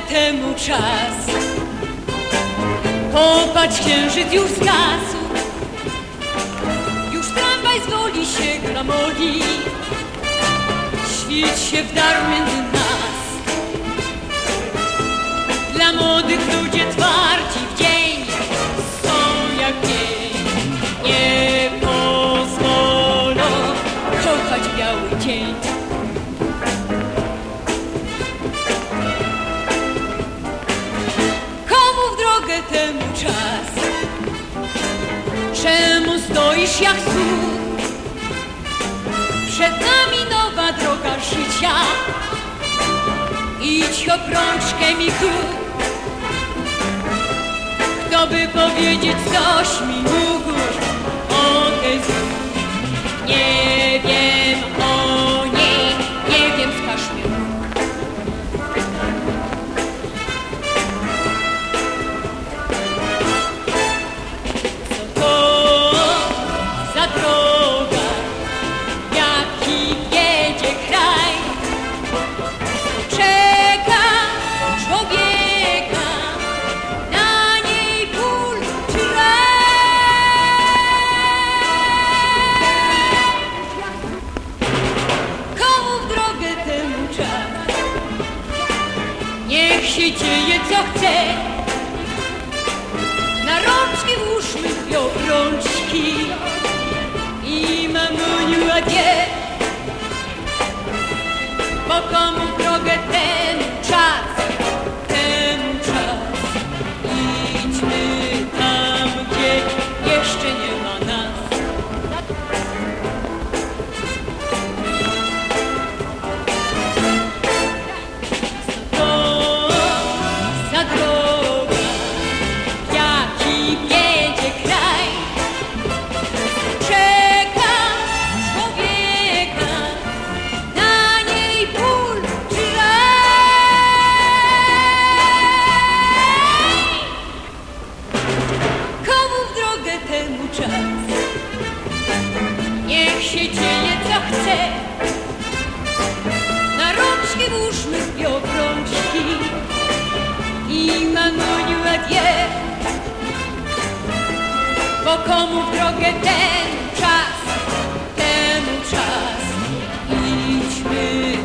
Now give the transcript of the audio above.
temu czas. Popatrz, księżyc już zgasł, już tramwaj z woli się gramoli, świt się wdarł między nas. Dla młodych ludzie twardzi w dzień są jak pień, nie pozwolą kochać biały dzień. Temu czas? Czemu stoisz jak słup? Przed nami nowa droga życia. Idź obrączkę mi kup. Kto by powiedzieć coś mi mógł Niech się dzieje co chce. Na rączki włóżmy dwie obrączki i mamuniu adieu. Bo komu się dzieje co chce. Na rączki włóżmy dwie obrączki i mamuniu adieu. Bo komu w drogę ten czas, temu czas. Idźmy